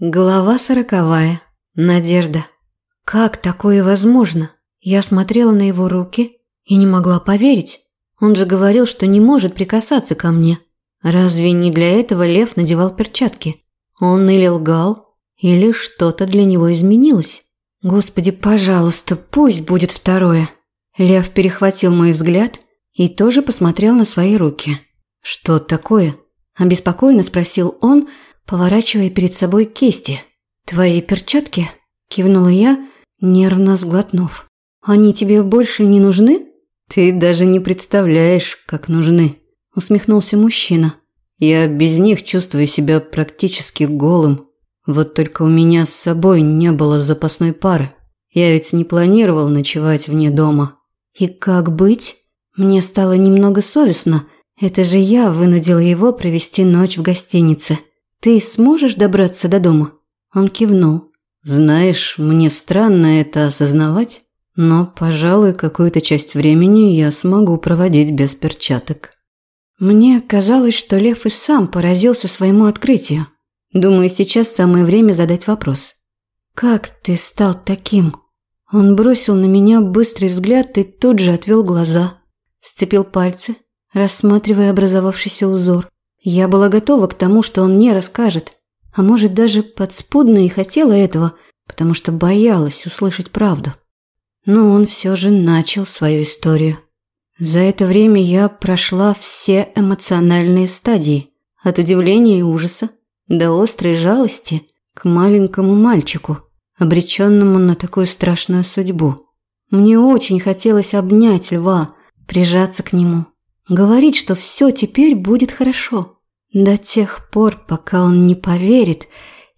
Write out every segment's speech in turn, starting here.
Глава сороковая. Надежда. Как такое возможно? Я смотрела на его руки и не могла поверить. Он же говорил, что не может прикасаться ко мне. Разве не для этого Лев надевал перчатки? Он или лгал, или что-то для него изменилось. Господи, пожалуйста, пусть будет второе. Лев перехватил мой взгляд и тоже посмотрел на свои руки. Что такое? Обеспокоенно спросил он, поворачивая перед собой кисти. «Твои перчатки?» – кивнула я, нервно сглотнув. «Они тебе больше не нужны?» «Ты даже не представляешь, как нужны», – усмехнулся мужчина. «Я без них чувствую себя практически голым. Вот только у меня с собой не было запасной пары. Я ведь не планировал ночевать вне дома». «И как быть?» Мне стало немного совестно. Это же я вынудила его провести ночь в гостинице. Ты сможешь добраться до дома?» Он кивнул. «Знаешь, мне странно это осознавать, но, пожалуй, какую-то часть времени я смогу проводить без перчаток». Мне казалось, что Лев и сам поразился своему открытию. Думаю, сейчас самое время задать вопрос. «Как ты стал таким?» Он бросил на меня быстрый взгляд и тут же отвел глаза. Сцепил пальцы, рассматривая образовавшийся узор. Я была готова к тому, что он мне расскажет, а может даже подспудно и хотела этого, потому что боялась услышать правду. Но он все же начал свою историю. За это время я прошла все эмоциональные стадии, от удивления и ужаса до острой жалости к маленькому мальчику, обреченному на такую страшную судьбу. Мне очень хотелось обнять льва, прижаться к нему, Говорить, что все теперь будет хорошо. До тех пор, пока он не поверит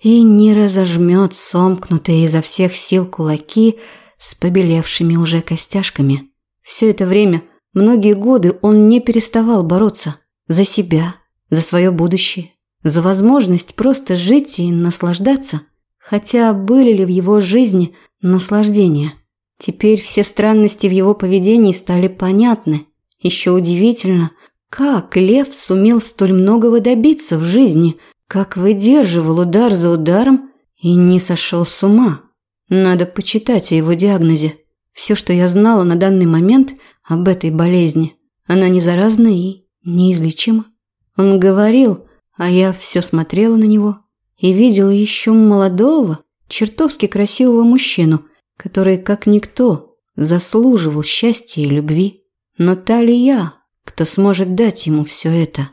и не разожмет сомкнутые изо всех сил кулаки с побелевшими уже костяшками. Все это время, многие годы он не переставал бороться за себя, за свое будущее, за возможность просто жить и наслаждаться. Хотя были ли в его жизни наслаждения? Теперь все странности в его поведении стали понятны. Еще удивительно, как Лев сумел столь многого добиться в жизни, как выдерживал удар за ударом и не сошел с ума. Надо почитать о его диагнозе. Все, что я знала на данный момент об этой болезни, она не заразна и неизлечима. Он говорил, а я все смотрела на него и видела еще молодого, чертовски красивого мужчину, который, как никто, заслуживал счастья и любви. Но та ли я, кто сможет дать ему все это?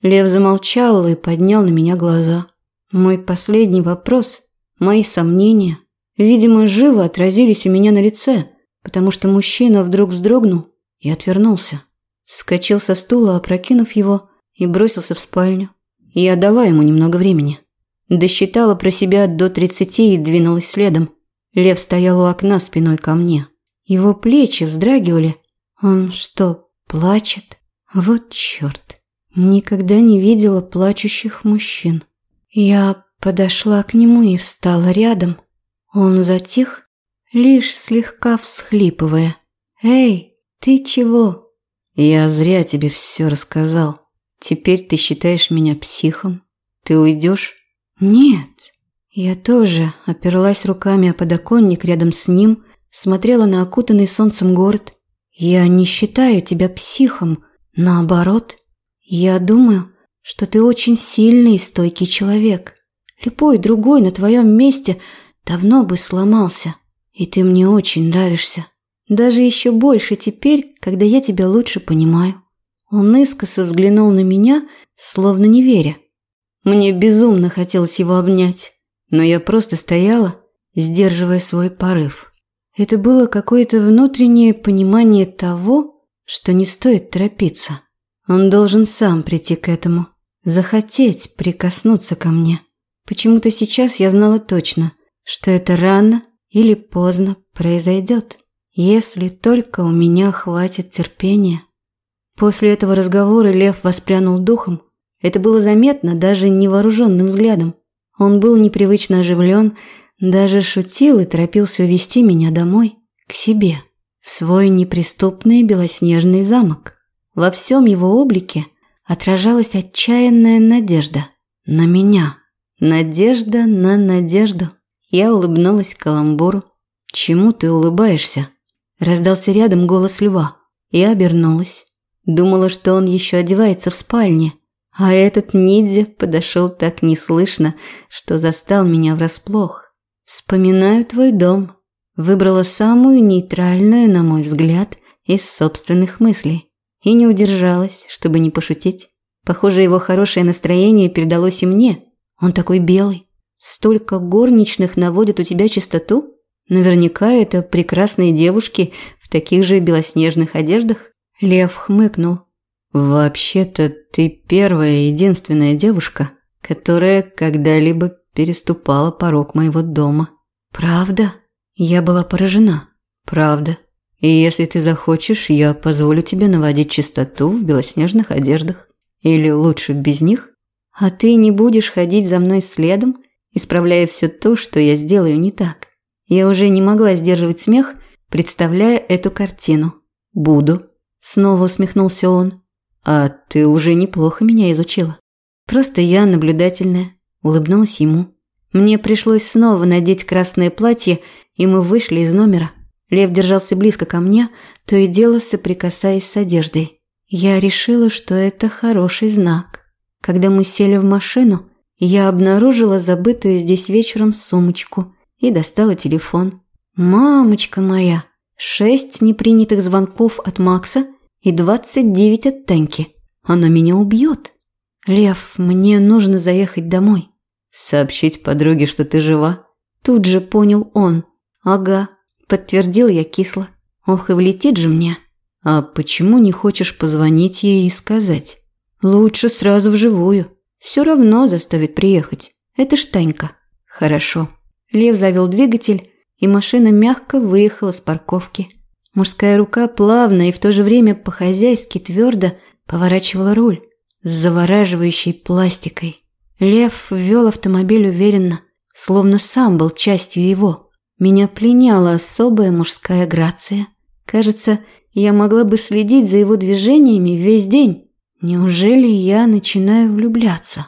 Лев замолчал и поднял на меня глаза. Мой последний вопрос, мои сомнения, видимо, живо отразились у меня на лице, потому что мужчина вдруг вздрогнул и отвернулся. Вскочил со стула, опрокинув его, и бросился в спальню. Я дала ему немного времени. Досчитала про себя до тридцати и двинулась следом. Лев стоял у окна спиной ко мне. Его плечи вздрагивали, он что, плачет? Вот черт. Никогда не видела плачущих мужчин. Я подошла к нему и встала рядом. Он затих, лишь слегка всхлипывая. «Эй, ты чего?» «Я зря тебе все рассказал. Теперь ты считаешь меня психом? Ты уйдешь?» «Нет». Я тоже оперлась руками о подоконник рядом с ним, смотрела на окутанный солнцем город – я не считаю тебя психом, наоборот. Я думаю, что ты очень сильный и стойкий человек. Любой другой на твоем месте давно бы сломался. И ты мне очень нравишься. Даже еще больше теперь, когда я тебя лучше понимаю. Он искоса взглянул на меня, словно не веря. Мне безумно хотелось его обнять, но я просто стояла, сдерживая свой порыв. Это было какое-то внутреннее понимание того, что не стоит торопиться. Он должен сам прийти к этому, захотеть прикоснуться ко мне. Почему-то сейчас я знала точно, что это рано или поздно произойдет, если только у меня хватит терпения. После этого разговора Лев воспрянул духом. Это было заметно даже невооруженным взглядом. Он был непривычно оживлен даже шутил и торопился увести меня домой, к себе, в свой неприступный белоснежный замок. Во всем его облике отражалась отчаянная надежда на меня, Надежда на надежду. Я улыбнулась каламбуру. «Чему ты улыбаешься?» Раздался рядом голос льва. Я обернулась. Думала, что он еще одевается в спальне. А этот ниндзя подошел так неслышно, что застал меня врасплох. «Вспоминаю твой дом». Выбрала самую нейтральную, на мой взгляд, из собственных мыслей. И не удержалась, чтобы не пошутить. Похоже, его хорошее настроение передалось и мне. Он такой белый. Столько горничных наводят у тебя чистоту. Наверняка это прекрасные девушки в таких же белоснежных одеждах. Лев хмыкнул. «Вообще-то ты первая и единственная девушка, которая когда-либо переступала порог моего дома». «Правда?» Я была поражена. «Правда. И если ты захочешь, я позволю тебе наводить чистоту в белоснежных одеждах. Или лучше без них. А ты не будешь ходить за мной следом, исправляя все то, что я сделаю не так. Я уже не могла сдерживать смех, представляя эту картину. «Буду», – снова усмехнулся он. «А ты уже неплохо меня изучила». «Просто я наблюдательная», – улыбнулась ему. Мне пришлось снова надеть красное платье, и мы вышли из номера. Лев держался близко ко мне, то и дело соприкасаясь с одеждой. Я решила, что это хороший знак. Когда мы сели в машину, я обнаружила забытую здесь вечером сумочку и достала телефон. «Мамочка моя!» Шесть непринятых звонков от Макса и двадцать девять от Таньки. Она меня убьет. Лев, мне нужно заехать домой. Сообщить подруге, что ты жива? Тут же понял он. Ага, подтвердил я кисло. Ох, и влетит же мне. А почему не хочешь позвонить ей и сказать? Лучше сразу вживую. Все равно заставит приехать. Это ж Танька. Хорошо. Лев завел двигатель, и машина мягко выехала с парковки. Мужская рука плавно и в то же время по-хозяйски твердо поворачивала руль с завораживающей пластикой. Лев вел автомобиль уверенно, словно сам был частью его. Меня пленяла особая мужская грация. Кажется, я могла бы следить за его движениями весь день. Неужели я начинаю влюбляться?